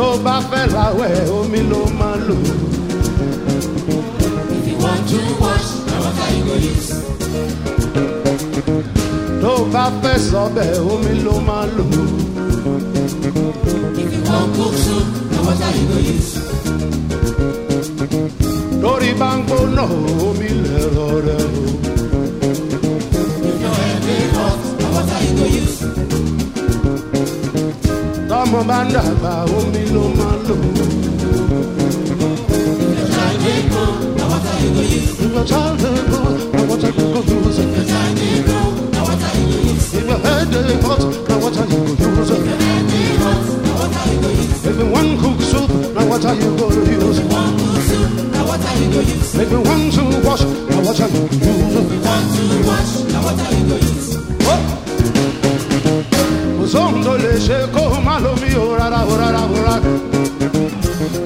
tó bá fẹ́ láwẹ̀ omi ló máa lò. If you want to wash, na water you go use. tó bá fẹ́ sọ́bẹ̀ omi ló máa lò. If you want cook soup, na water you go use. lórí bá ń gbóná omi lẹ̀rọ rẹ̀ o. tọ́mọ bá ń dàgbà omi ló máa lò. Your child dey grow, na water you go use. If your child dey grow, na water you go use. If your child dey grow, na water you go use. If your head dey hot, na water you go use. If your head dey hot, na water you go use. If want cook soup, na water you go use. Want cook soup, na water you go use. If want to wash, you go use. Causando leche coma lo mío, rara, rara, rara.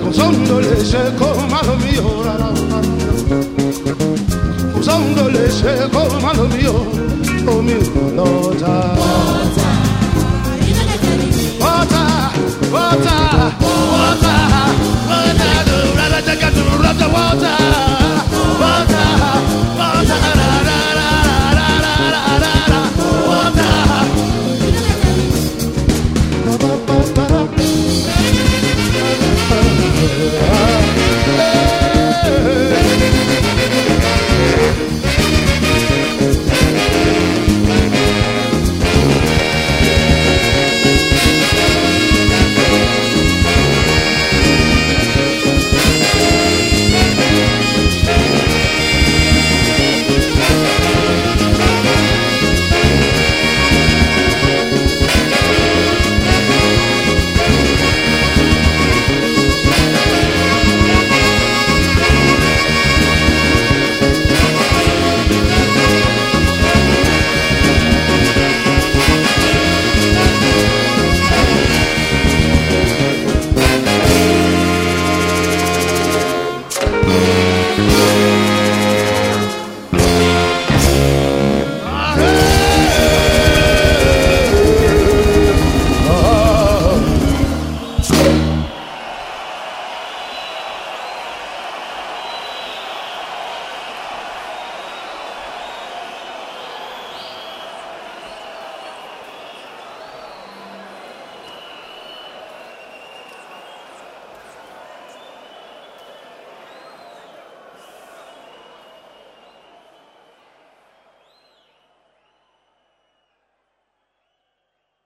Causando leche coma lo mío, rara, rara. Causando leche coma lo mío, oh mi lota.